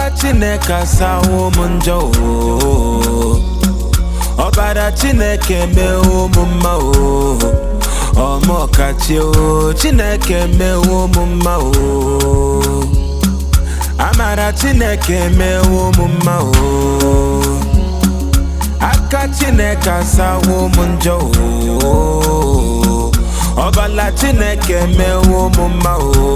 chineke asawo m njọ ọbara chineke mewo m mma o ọmọkachi o chineke mewo m mma o amara chineke mewo m mma o aka chineke asawo m njọ o ọbala chineke mewo m mma o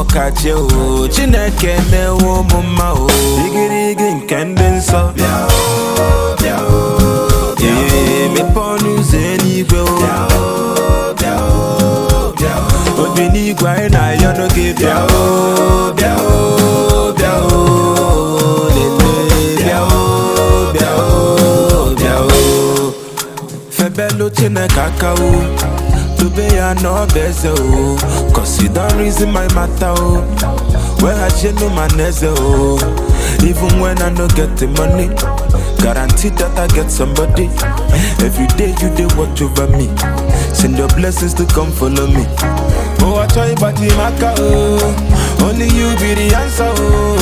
ọkachi o chineke emewo ụmụ mma o igirigi nke ndị nsọ emepe ọnụ ụzọ eluigwe o obi n'igwe anyị na-ayọ n'oge bịa Chineke aka o dobe ya n'ọba eze o cause you don't reason my matter oh. o weghachienu ma na eze o oh. even when i no get the money guarantee that i get somebody. Every day you dey watch over me. Send your blessings to come follow me. Oh achọ ịgbaji m aka o only you be the answer o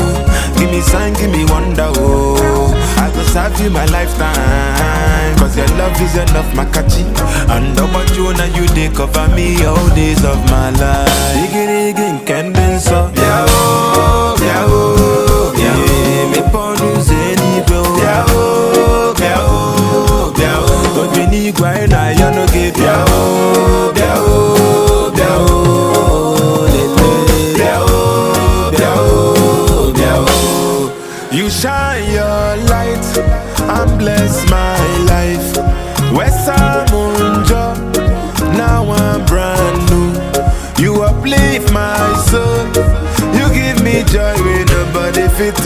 give me sign give me wonder oh. I go serve you my lifetime. Cause your love is enough makachi. And ọgbaju na you dey cover me all days of my life. Igirigi nke ndị nsọ bịa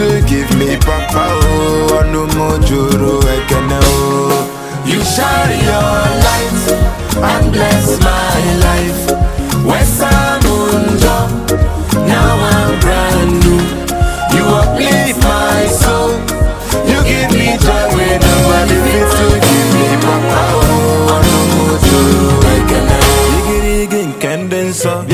to give me papa oh no mojoro ekene oh You shine your light and bless my life. Wesa munjo, now I'm brand new. You uplift my soul, you give me joy when nobody fits to give me papa oh no mojoro ekene Igiri igin kendensor